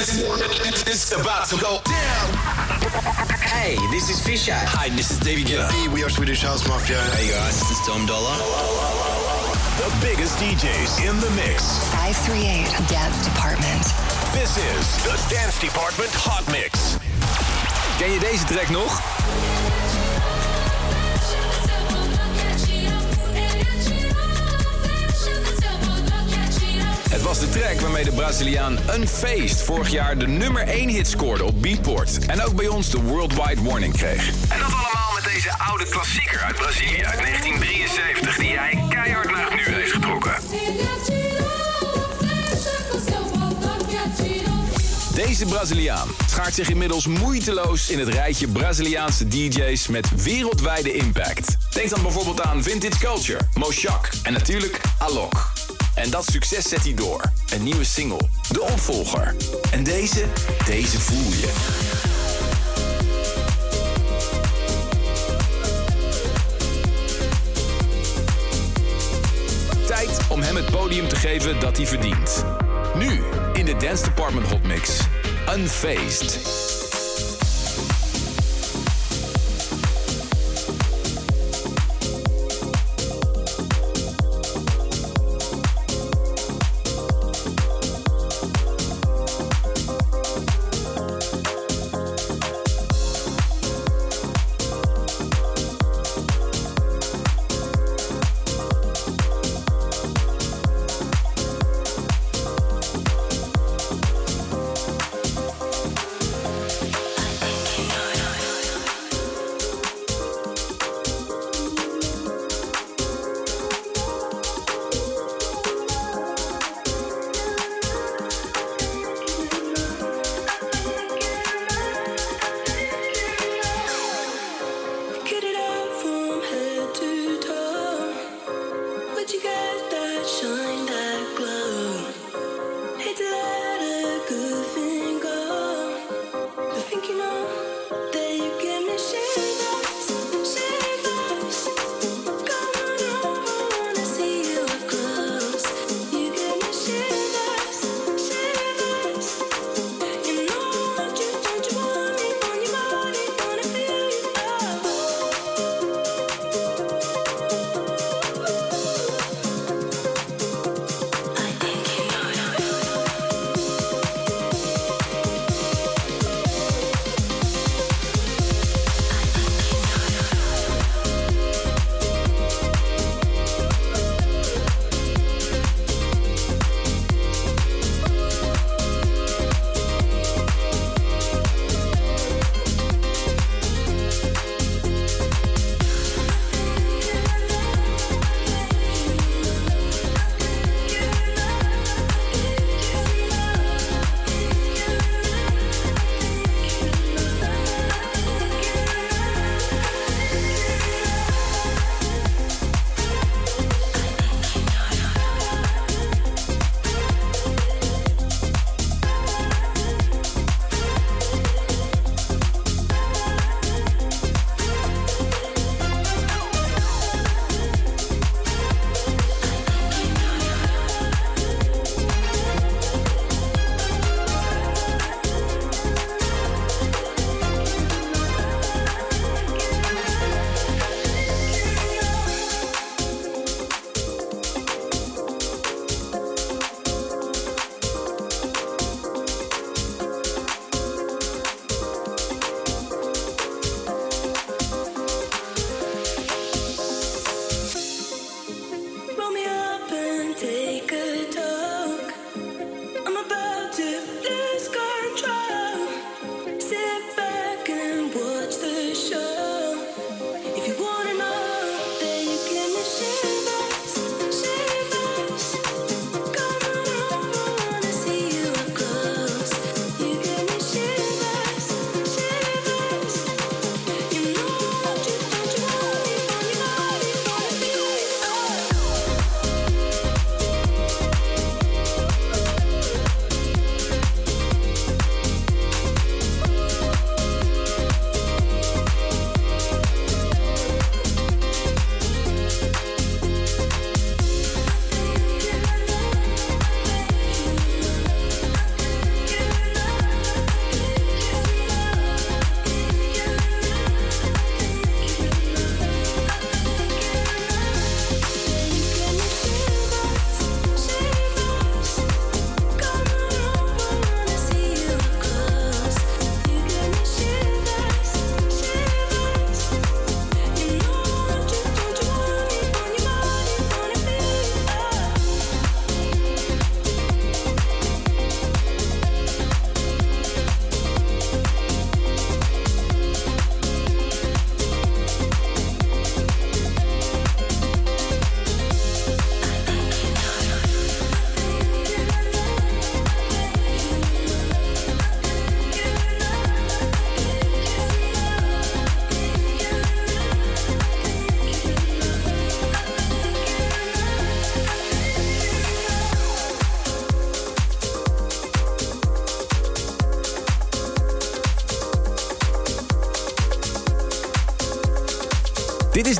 It's about to go down. Hey, this is Fisher. Hi, this is David Guetta. Hey, we are Swedish House Mafia. Hey guys, this is Tom Dollar. The biggest DJs in the mix. 538 Dance Department. This is the Dance Department Hot Mix. Ken je deze track nog? Het was de track waarmee de Braziliaan Unfaced vorig jaar de nummer 1 hit scoorde op Beatport. En ook bij ons de Worldwide Warning kreeg. En dat allemaal met deze oude klassieker uit Brazilië uit 1973, die hij keihard naar het nu heeft getrokken. Deze Braziliaan schaart zich inmiddels moeiteloos in het rijtje Braziliaanse DJ's met wereldwijde impact. Denk dan bijvoorbeeld aan Vintage Culture, Moshak en natuurlijk Alok. En dat succes zet hij door. Een nieuwe single, de opvolger. En deze, deze voel je. Tijd om hem het podium te geven dat hij verdient. Nu in de Dance Department Hot Mix. Unfaced.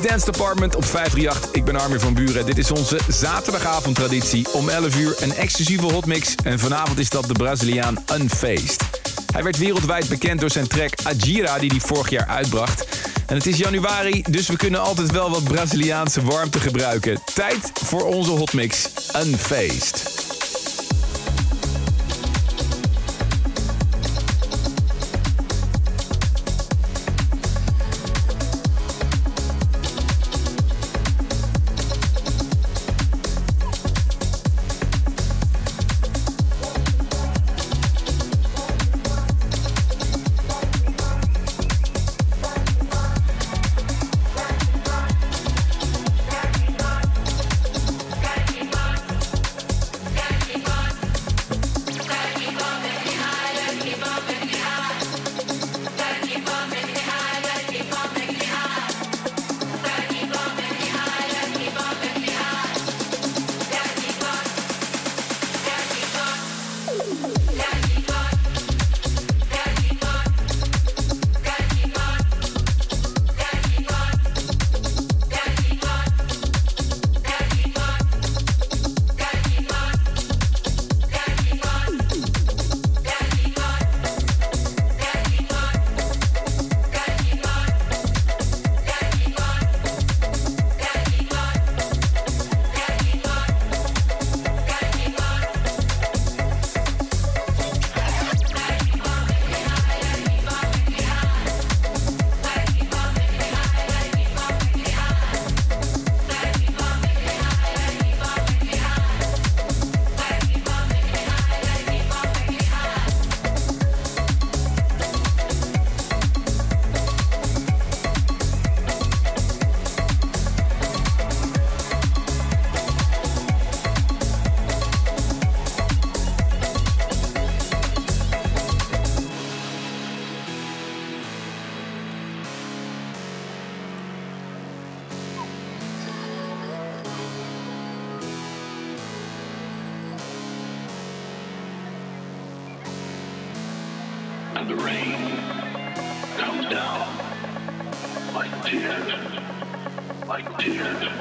Dance Department op 538. Ik ben Armin van Buren. Dit is onze zaterdagavondtraditie. Om 11 uur een exclusieve hotmix. En vanavond is dat de Braziliaan Unfaced. Hij werd wereldwijd bekend door zijn track Agira, die hij vorig jaar uitbracht. En het is januari, dus we kunnen altijd wel wat Braziliaanse warmte gebruiken. Tijd voor onze hotmix Unfaced. Tears,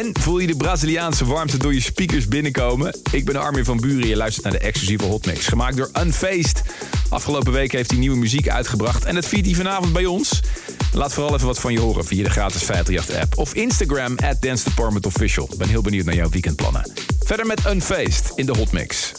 En voel je de Braziliaanse warmte door je speakers binnenkomen? Ik ben Armin van Buren en je luistert naar de exclusieve Hotmix. Gemaakt door Unfaced. Afgelopen week heeft hij nieuwe muziek uitgebracht en dat viert hij vanavond bij ons. Laat vooral even wat van je horen via de gratis 538-app of Instagram at Dance Department Official. Ben heel benieuwd naar jouw weekendplannen. Verder met Unfaced in de Hotmix.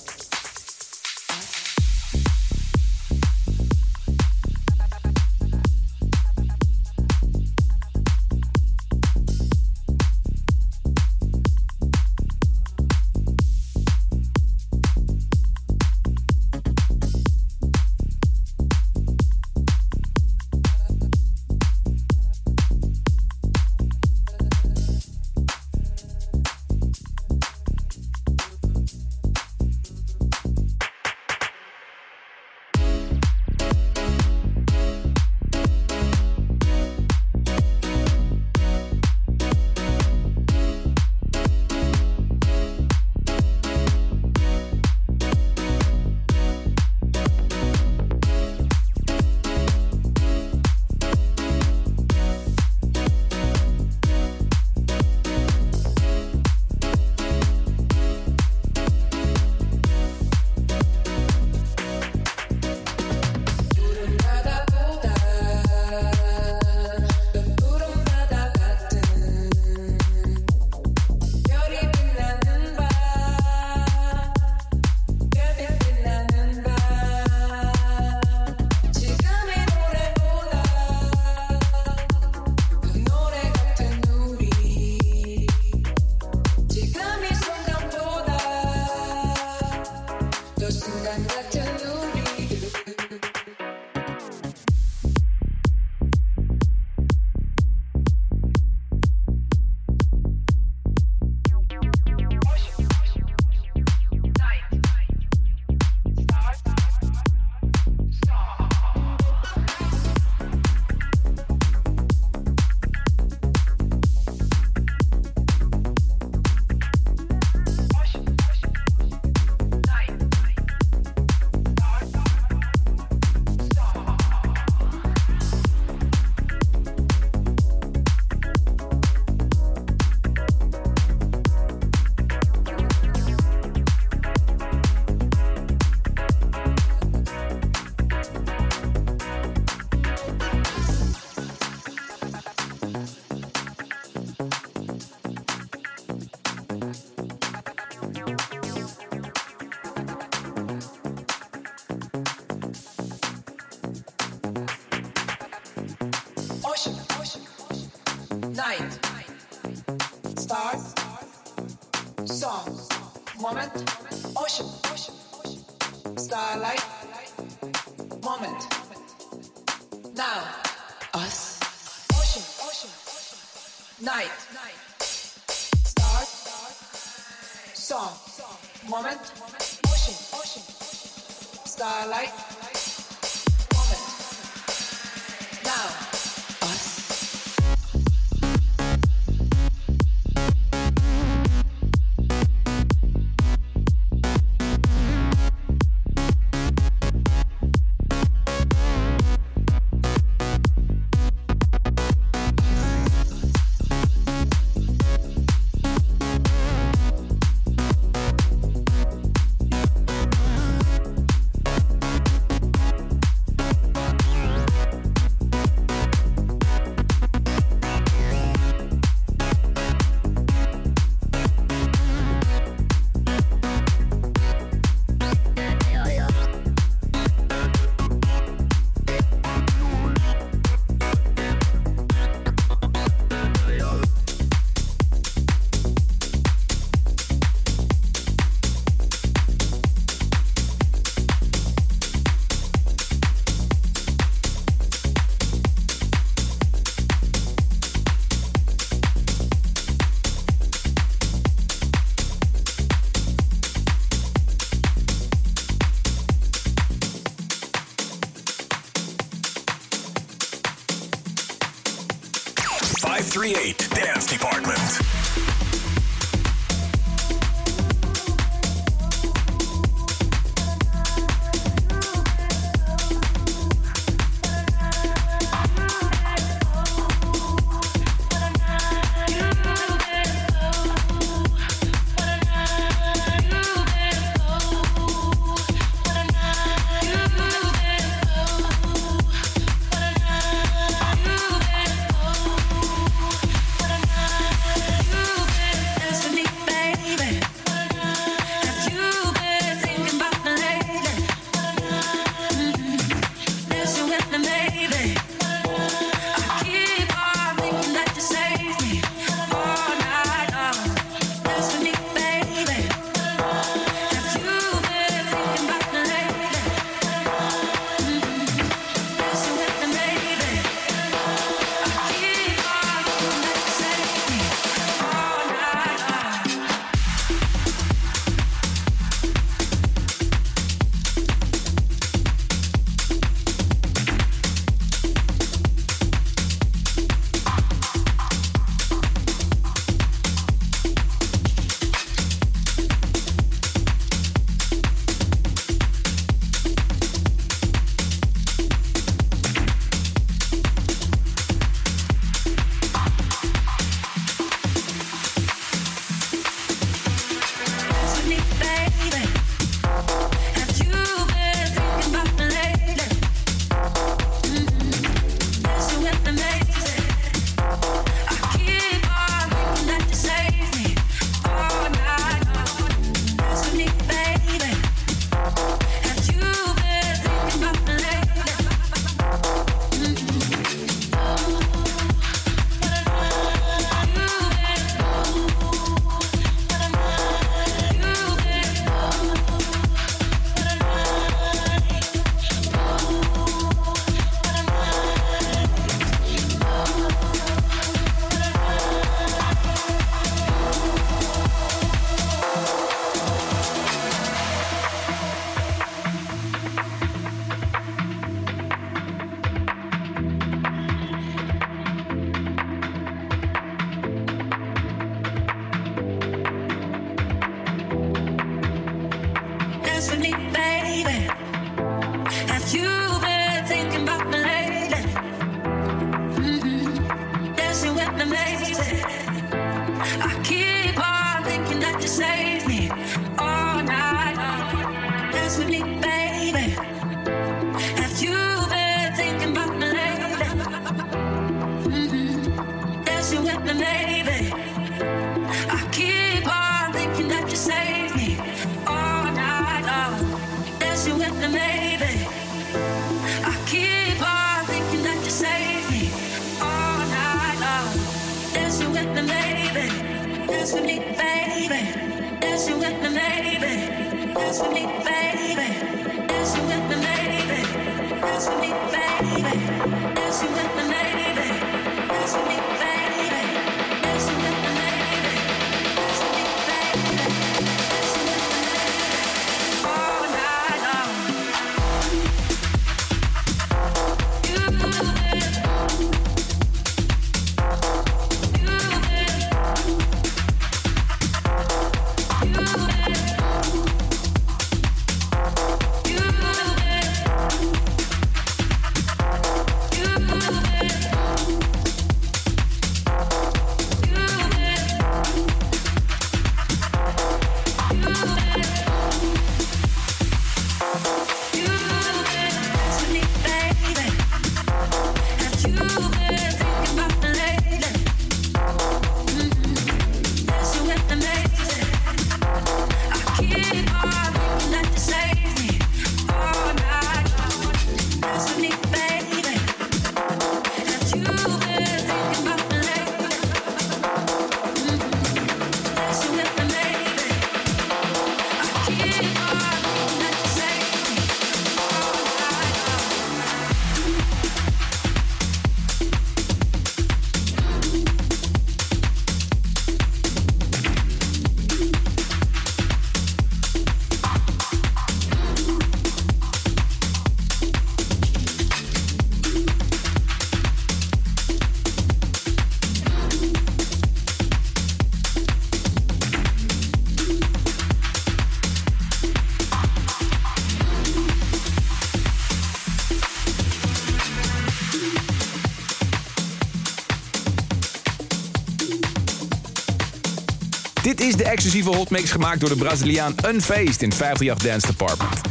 Is de exclusieve hotmix gemaakt door de Braziliaan Unfaced in 538 Dance Department.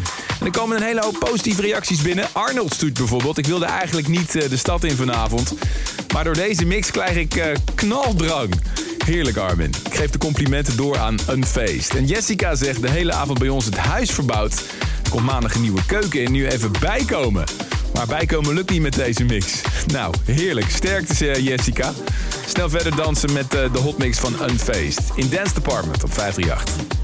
En er komen een hele hoop positieve reacties binnen. Arnold stuurt bijvoorbeeld. Ik wilde eigenlijk niet eh, de stad in vanavond. Maar door deze mix krijg ik uh, knaldrang. Heerlijk Armin. Ik geef de complimenten door aan Unfaced. En Jessica zegt de hele avond bij ons het huis verbouwd. Er komt maandag een nieuwe keuken en nu even bijkomen. Maar bijkomen lukt niet met deze mix. Nou, heerlijk. Sterkte Jessica. Snel verder dansen met uh, de hotmix van Unfaced. In Dance Department op 538.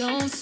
Don't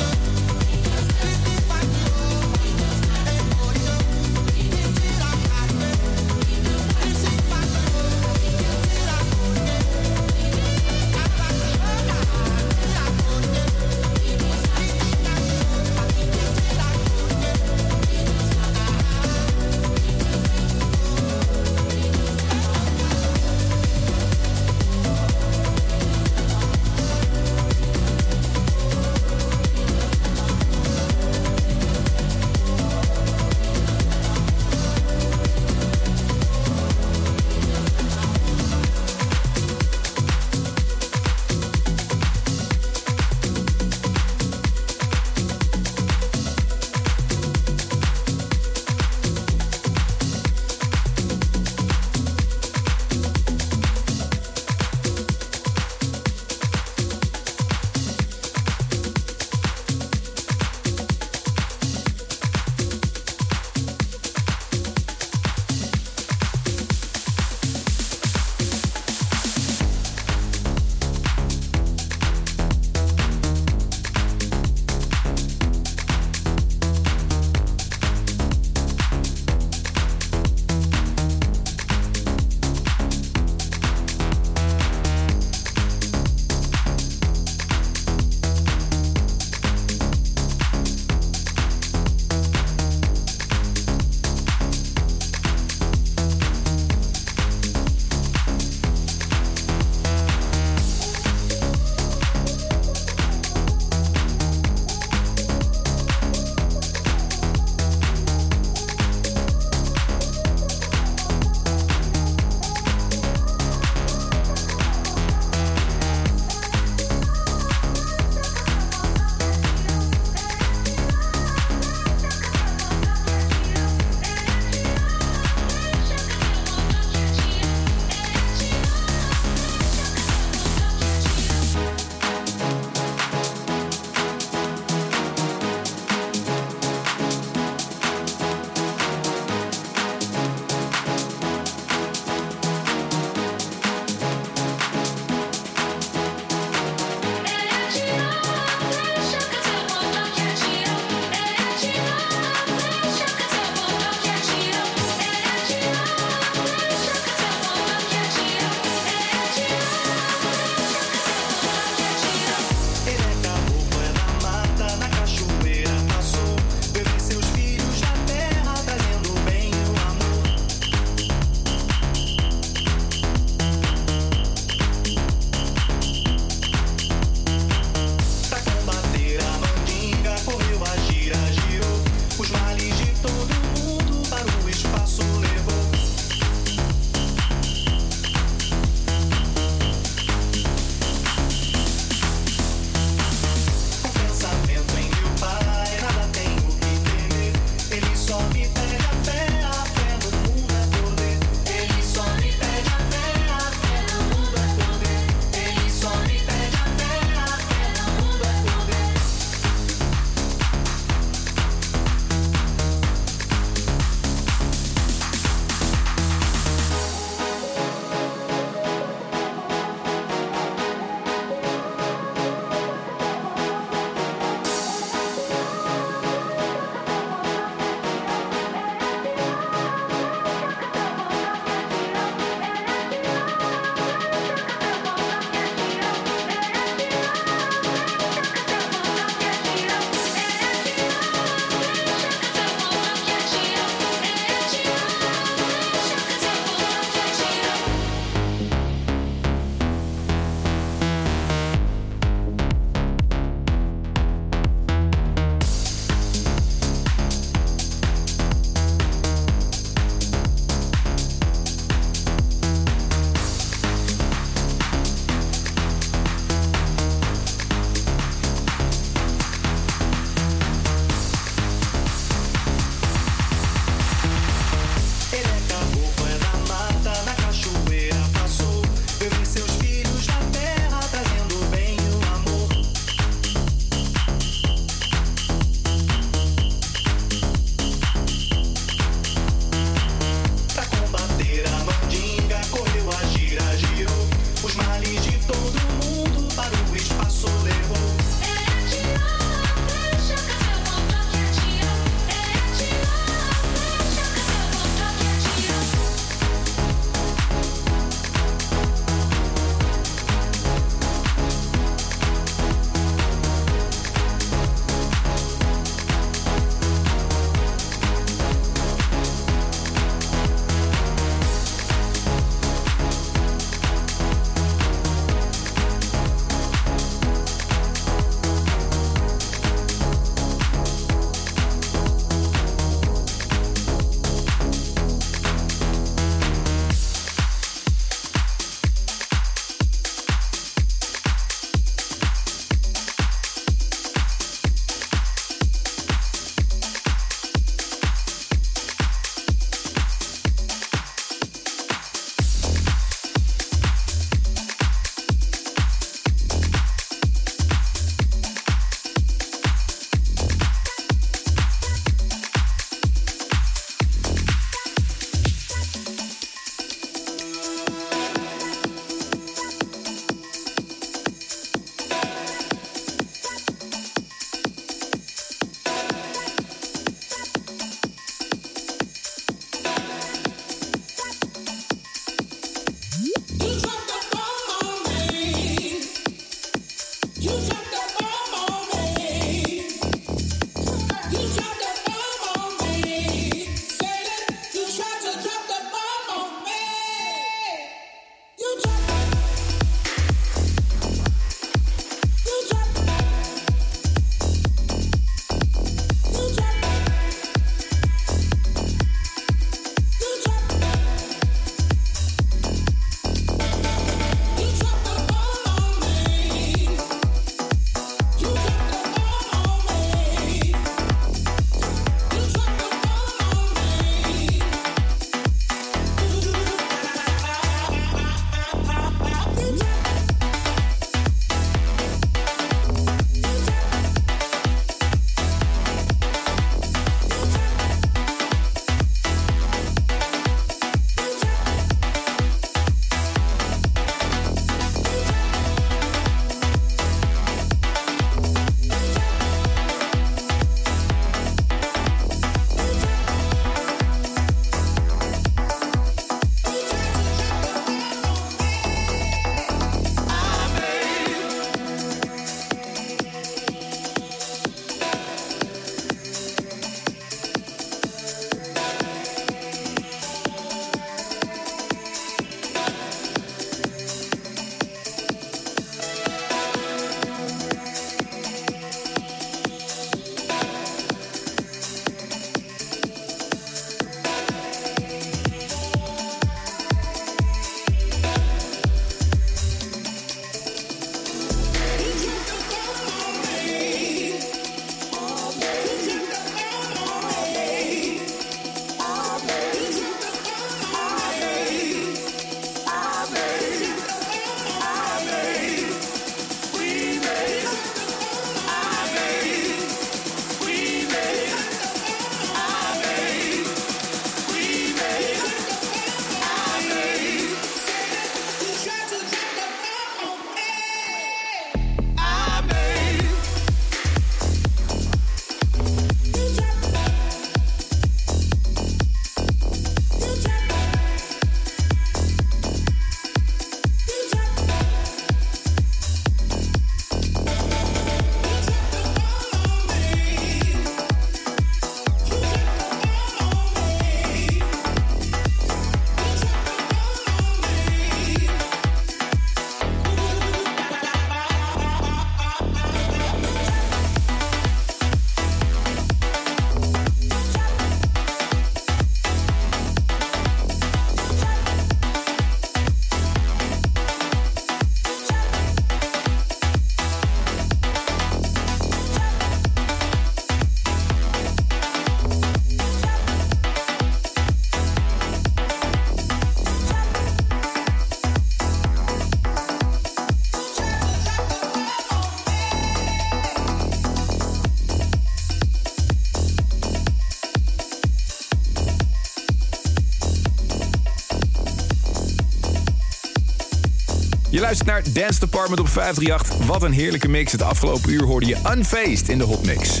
luistert naar Dance Department op 538. Wat een heerlijke mix. Het afgelopen uur hoorde je Unfaced in de Hotmix.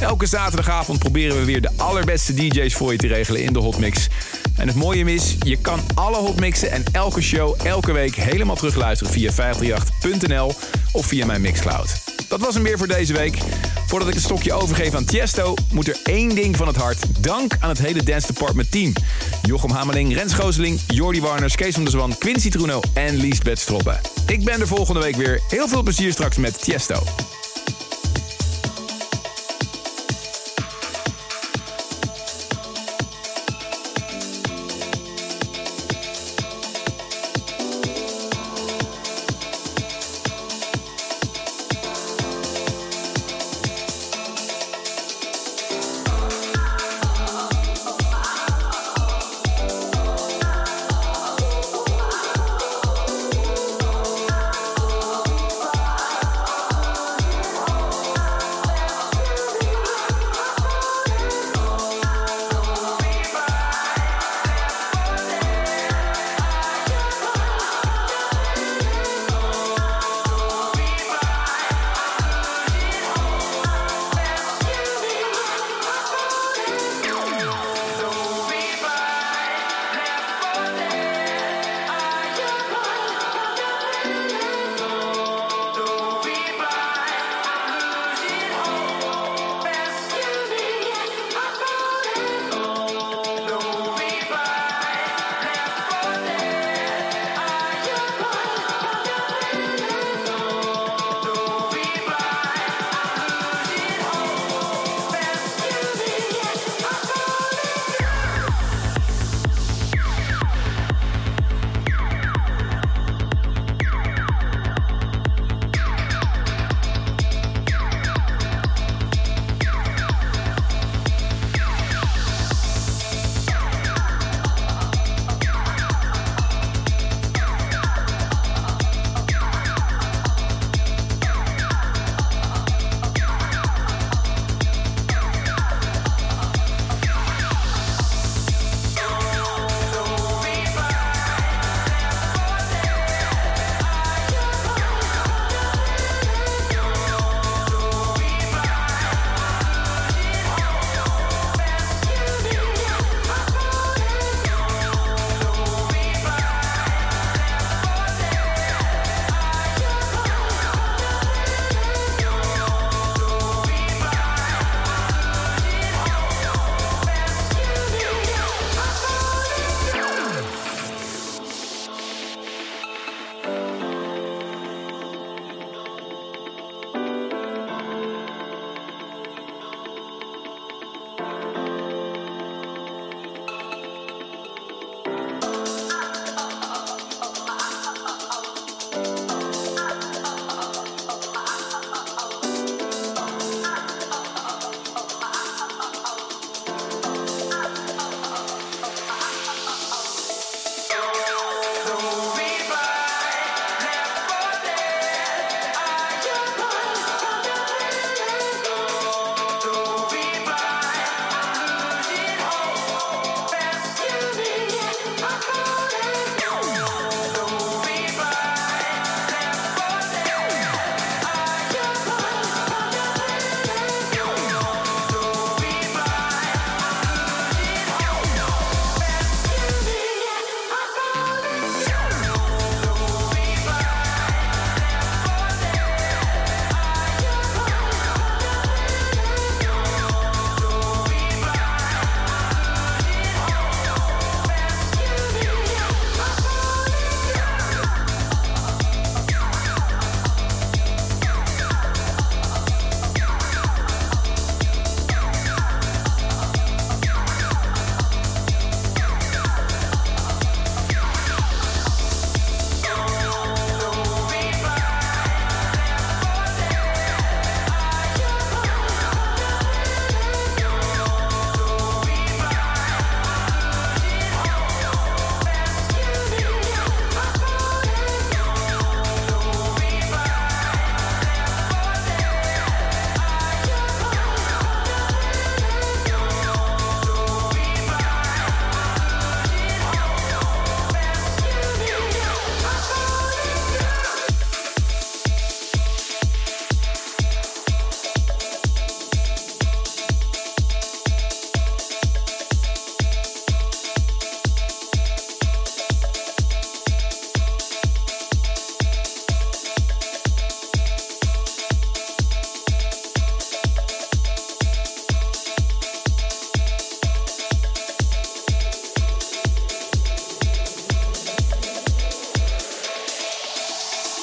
Elke zaterdagavond proberen we weer de allerbeste DJ's voor je te regelen in de Hotmix. En het mooie is, je kan alle hotmixen en elke show elke week helemaal terugluisteren via 538.nl of via mijn Mixcloud. Dat was hem weer voor deze week. Voordat ik het stokje overgeef aan Tiesto, moet er één ding van het hart. Dank aan het hele Dance Department team. Jochem Hameling, Rens Gooseling, Jordi Warners, Kees van der Zwan, Quincy Truno en Liesbeth Stroppen. Ik ben er volgende week weer. Heel veel plezier straks met Tiesto.